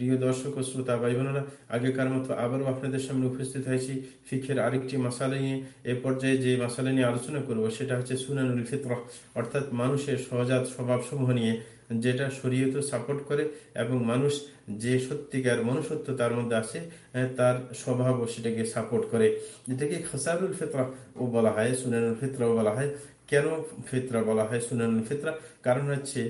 প্রিয় দর্শক ও শ্রোতা ভাই বোনেরা আগেকার মতো আবারও আপনাদের সামনে উপস্থিত হয়েছি ফিখের আরেকটি মশালা নিয়ে। এ পর্যায়ে যে মশালা নিয়ে আলোচনা করব, সেটা হচ্ছে সুনানুল ফিতর, অর্থাৎ মানুষের সহজাত স্বভাবসমূহ নিয়ে, যেটা শরীয়ত সাপোর্ট করে এবং মানুষ যে সত্যিকার মনুষ্যত্ব তার মধ্যে আছে তার স্বভাবও সেটাকে সাপোর্ট করে। এটাকে খসারুল ফিতরা ও বলা হয়, সুনানুল ফিতরাও বলা হয়। কেন ফিতরা বলা হয় সুনানুল ফিতরা? কারণ হচ্ছে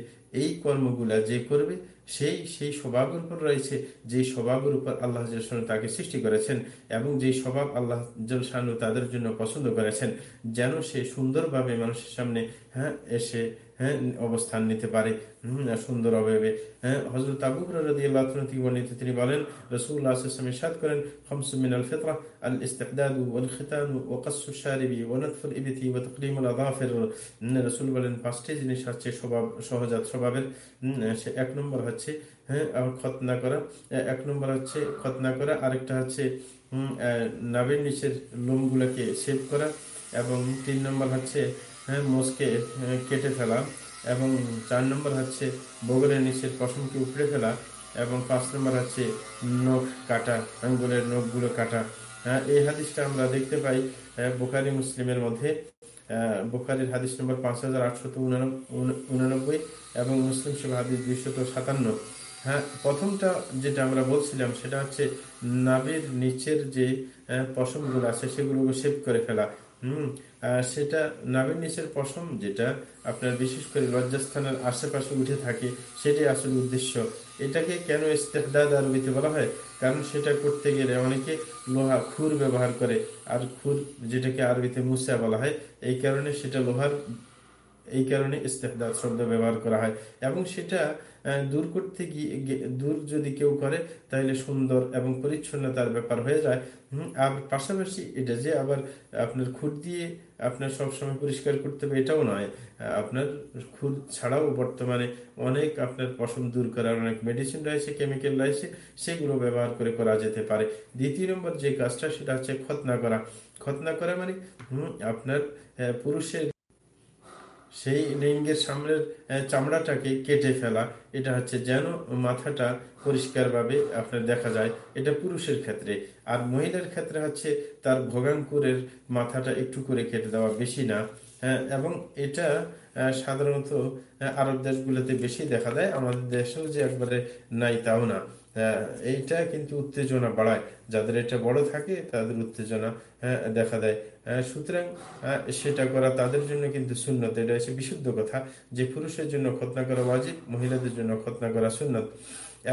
এই কর্মগুলা যে করবে সেই সেই স্বভাবের উপর রয়েছে যে স্বভাবের উপর আল্লাহ তাকে সৃষ্টি করেছেন এবং যে স্বভাব আল্লাহ তাদের জন্য পছন্দ করেছেন, যেন সে সুন্দরভাবে মানুষের সামনে হ্যাঁ এসে হ্যাঁ অবস্থান নিতে পারে। সুন্দর অবয়বে। হ্যাঁ হজরত আবু বর্ণিত তিনি বলেন রসুল্লাহ সাদ করেন আল আল ও শারিবি ও নতফুল ইবিতি ও আল আদাফের রসুল বলেন, পাঁচটি জিনিস হচ্ছে স্বভাব, সহজাত স্বভাবের। এক নম্বর হচ্ছে হ্যাঁ খতনা করা। এক নম্বর হচ্ছে খতনা করা। আরেকটা হচ্ছে নাবের নিচের লোমগুলোকে সেভ করা। এবং তিন নম্বর হচ্ছে হ্যাঁ মোষকে কেটে ফেলা এবং চার নম্বর হচ্ছে বগলের নিচের পশমকে উপড়ে ফেলা এবং পাঁচ নম্বর হচ্ছে নখ কাটা, আঙ্গুলের নখগুলো কাটা। হ্যাঁ এই হাদিসটা আমরা দেখতে পাই বোখারি, মুসলিমের মধ্যে। বোখারির হাদিস নম্বর পাঁচ হাজার আটশত উনানব্বই এবং মুসলিম সব হাদিস দুইশত সাতান্ন। হ্যাঁ প্রথমটা যেটা আমরা বলছিলাম সেটা হচ্ছে নাবের নিচের যে পশমগুলো আছে সেগুলোকে সেভ করে ফেলা। হম সেটা নিচের পশম যেটা আপনার বিশেষ করে লজ্জাস্থানের আশেপাশে উঠে থাকে, সেটাই আসল উদ্দেশ্য। এটাকে কেন ইস্তেহদাদ আরবিতে বলা হয়? কারণ সেটা করতে গেলে অনেকে লোহা খুর ব্যবহার করে, আর খুর যেটাকে আরবিতে মুসা বলা হয়, এই কারণে সেটা লোহার এই কারণে ইস্তেফদার শব্দ ব্যবহার করা হয়। এবং সেটা দূর করতে গিয়ে দূর যদি কেউ করে তাহলে সুন্দর এবং পরিচ্ছন্নতার ব্যাপার হয়ে যায়। আর পাশাপাশি এটা যে আবার আপনার খুদ দিয়ে আপনার সবসময় পরিষ্কার করতে হবে, এটাও নয়। আপনার খুদ ছাড়াও বর্তমানে অনেক আপনার পশম দূর করার অনেক মেডিসিন রয়েছে কেমিক্যাল রয়েছে, সেগুলো ব্যবহার করে করা যেতে পারে। দ্বিতীয় নম্বর যে কাজটা, সেটা হচ্ছে খতনা করা। খতনা করা মানে আপনার পুরুষের সেই লিঙ্গের সামনের চামড়াটাকে কেটে ফেলা। এটা হচ্ছে যেন মাথাটা পরিষ্কারভাবে আপনার দেখা যায়। এটা পুরুষের ক্ষেত্রে। আর মহিলার ক্ষেত্রে হচ্ছে তার ভোগাঙ্কুরের মাথাটা একটু করে কেটে দেওয়া বেশি না। হ্যাঁ এবং এটা সাধারণত আরব দেশগুলোতে বেশি দেখা দেয়। আমাদের দেশেও যে একবারে নাই তাও না। এইটা কিন্তু উত্তেজনা বাড়ায়। যাদের এটা বড় থাকে, তাদের উত্তেজনা দেখা দেয়। সুতরাং সেটা করা তাদের জন্য কিন্তু শূন্যত এটা হচ্ছে বিশুদ্ধ কথা যে পুরুষের জন্য খতনা করা ওয়াজিব, মহিলাদের জন্য খতনা করা শূন্যত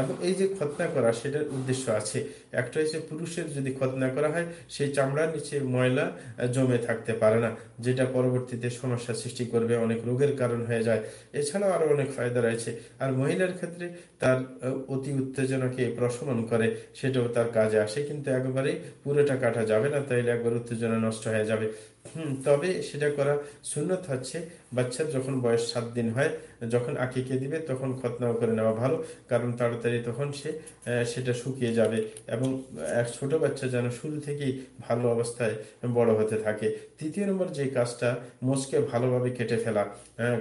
এবং এই যে খতনা করা, সেটার উদ্দেশ্য আছে। একটা হচ্ছে পুরুষের যদি খতনা করা হয় সেই চামড়ার নিচে ময়লা জমে থাকতে পারে না, যেটা পরবর্তীতে সমস্যা সৃষ্টি করবে, অনেক রোগের কারণ হয়ে যায়। এছাড়াও আরও অনেক ফায়দা রয়েছে। আর মহিলার ক্ষেত্রে তার অতি উত্তেজনাকে প্রশমন করে, সেটাও তার কাজে আসে। কিন্তু একবারে পুরোটা কাটা যাবে না, তাইলে একবার উত্তেজনা নষ্ট হয়ে যাবে। তবে সেটা করা সুন্নত হচ্ছে। বাচ্চার যখন বয়স সাত দিন হয়, যখন আঁকিকে দিবে, তখন খতনাও করে নেওয়া ভালো। কারণ তাড়াতাড়ি তখন সে সেটা শুকিয়ে যাবে এবং এক ছোট বাচ্চা যেন শুরু থেকেই ভালো অবস্থায় বড় হতে থাকে। তৃতীয় নম্বর যে কাজটা, মোষকে ভালোভাবে কেটে ফেলা।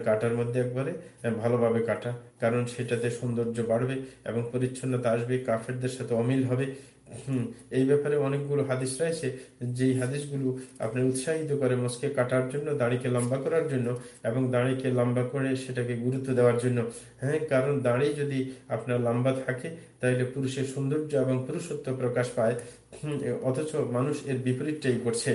কাটার মধ্যে একবারে ভালোভাবে কাটা। কারণ সেটাতে সৌন্দর্য বাড়বে এবং পরিচ্ছন্নতা আসবে, কাফেরদের সাথে অমিল হবে। এই ব্যাপারে অনেকগুলো হাদিস রয়েছে। যেই হাদিসগুলো আপনি উৎসাহিত করে মস্কে কাটার জন্য, দাড়িকে লম্বা করার জন্য এবং দাড়িকে লম্বা করে সেটাকে গুরুত্ব দেওয়ার জন্য। হ্যাঁ কারণ দাড়ি যদি আপনার লম্বা থাকে তাহলে পুরুষের সৌন্দর্য এবং পুরুষত্ব প্রকাশ পায়। অথচ মানুষ এর বিপরীতটাই করছে।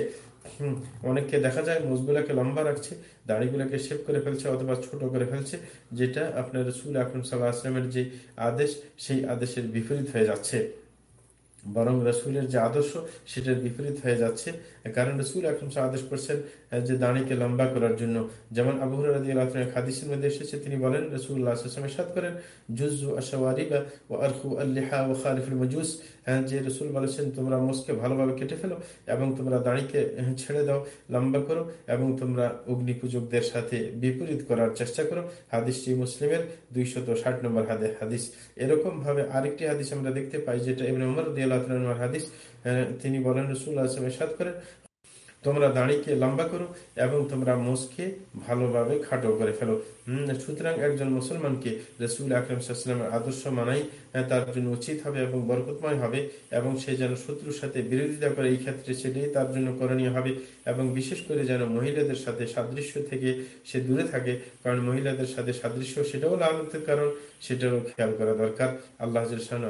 অনেককে দেখা যায় মোজগুলাকে লম্বা রাখছে, দাড়িগুলাকে শেপ করে ফেলছে অথবা ছোট করে ফেলছে, যেটা আপনার রসুল আকরম সাল্লাহ আসলামের যে আদেশ, সেই আদেশের বিপরীত হয়ে যাচ্ছে। বরং রসুলের যে আদর্শ সেটার বিপরীত হয়ে যাচ্ছে। কারণ রসুল এখন আদেশ করছেন যে দাঁড়িকে লম্বা করার জন্য। যেমন আবুর খাদিসের মধ্যে এসেছে, তিনি বলেন রসুল্লাহ সাদ করেন জুজু খালিফুল মজুস। যে রসুল বলেছেন, তোমরা মোসকে ভালোভাবে কেটে ফেলো এবং তোমরা দাঁড়িকে ছেড়ে দাও, লম্বা করো এবং তোমরা অগ্নি পূজকদের সাথে বিপরীত করার চেষ্টা করো। হাদিসটি মুসলিমের দুইশত ষাট নম্বর হাদে, হাদিস। এরকম ভাবে আরেকটি হাদিস আমরা দেখতে পাই, যেটা এমনি উমর দিয়ে আল্লাহ হাদিস তিনি বলেন রসুল আসলাম এসাদ করেন। তোমরা দাঁড়িকে লম্বা করো এবং তোমরা মোসকে ভালোভাবে খাটো করে ফেলো। সুতরাং একজন মুসলমানকে রসুল আকরমের আদর্শ মানাই তার জন্য উচিত হবে এবং বরকতময় হবে এবং সে যেন শত্রুর সাথে বিরোধিতা করে, এই ক্ষেত্রে সেটাই তার জন্য করণীয় হবে এবং বিশেষ করে যেন মহিলাদের সাথে সাদৃশ্য থেকে সে দূরে থাকে, কারণ মহিলাদের সাথে সাদৃশ্য সেটাও লালতের কারণ, সেটারও খেয়াল করা দরকার। আল্লাহ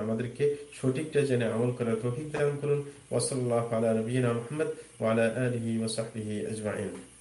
আমাদেরকে সঠিকটা জেনে আমল করার তৌফিক দান করুন। ওসল্লাহ আলা নবীনা ওয়ালা alihi wa saxbihi ajmaciin